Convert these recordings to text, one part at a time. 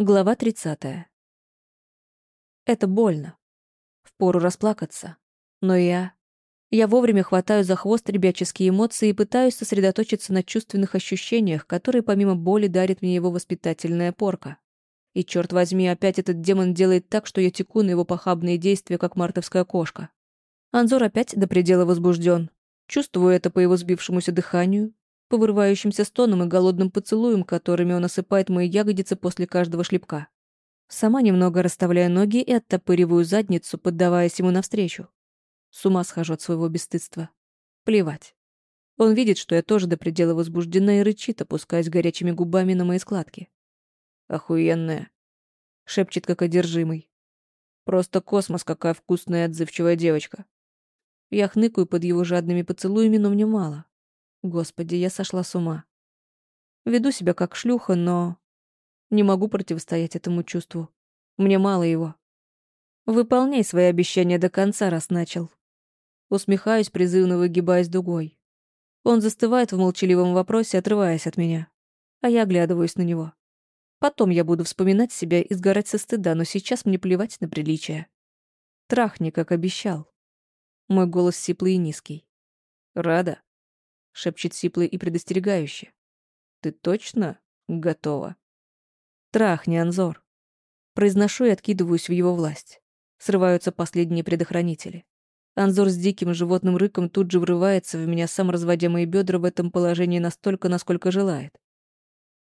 Глава 30. Это больно. Впору расплакаться. Но я... Я вовремя хватаю за хвост ребяческие эмоции и пытаюсь сосредоточиться на чувственных ощущениях, которые помимо боли дарит мне его воспитательная порка. И, черт возьми, опять этот демон делает так, что я теку на его похабные действия, как мартовская кошка. Анзор опять до предела возбужден. Чувствую это по его сбившемуся дыханию, по вырывающимся стонам и голодным поцелуям, которыми он осыпает мои ягодицы после каждого шлепка. Сама немного расставляю ноги и оттопыриваю задницу, поддаваясь ему навстречу. С ума схожу от своего бесстыдства. Плевать. Он видит, что я тоже до предела возбуждена и рычит, опускаясь горячими губами на мои складки. «Охуенная», — шепчет как одержимый. «Просто космос, какая вкусная и отзывчивая девочка». Я хныкаю под его жадными поцелуями, но мне мало. Господи, я сошла с ума. Веду себя как шлюха, но... Не могу противостоять этому чувству. Мне мало его. Выполняй свои обещания до конца, раз начал. Усмехаюсь, призывно выгибаясь дугой. Он застывает в молчаливом вопросе, отрываясь от меня. А я оглядываюсь на него. Потом я буду вспоминать себя и сгорать со стыда, но сейчас мне плевать на приличие. Трахни, как обещал. Мой голос сиплый и низкий. Рада шепчет сиплый и предостерегающе. «Ты точно готова?» «Трахни, Анзор!» Произношу и откидываюсь в его власть. Срываются последние предохранители. Анзор с диким животным рыком тут же врывается в меня, сам разводя мои бедра в этом положении настолько, насколько желает.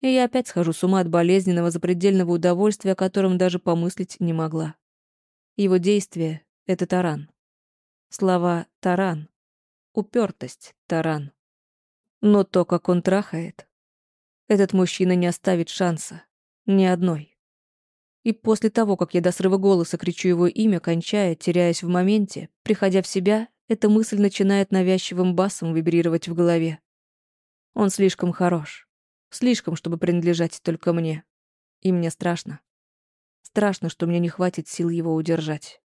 И я опять схожу с ума от болезненного запредельного удовольствия, о котором даже помыслить не могла. Его действие — это таран. Слова «таран». Упертость — таран. Но то, как он трахает, этот мужчина не оставит шанса. Ни одной. И после того, как я до срыва голоса кричу его имя, кончая, теряясь в моменте, приходя в себя, эта мысль начинает навязчивым басом вибрировать в голове. Он слишком хорош. Слишком, чтобы принадлежать только мне. И мне страшно. Страшно, что мне не хватит сил его удержать.